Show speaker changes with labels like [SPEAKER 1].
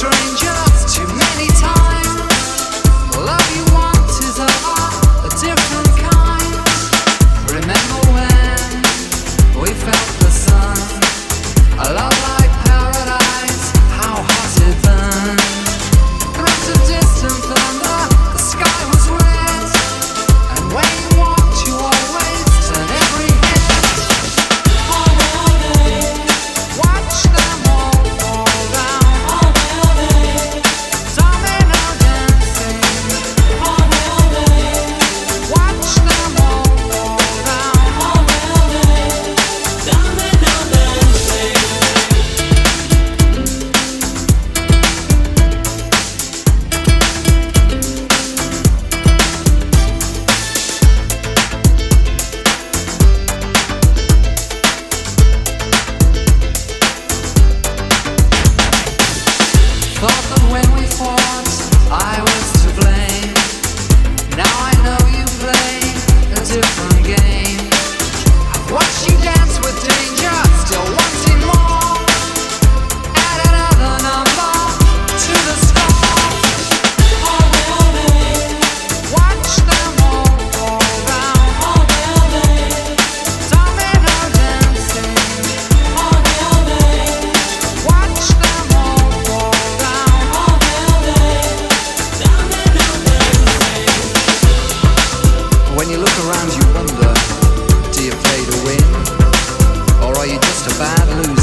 [SPEAKER 1] stranger. What? just about lose.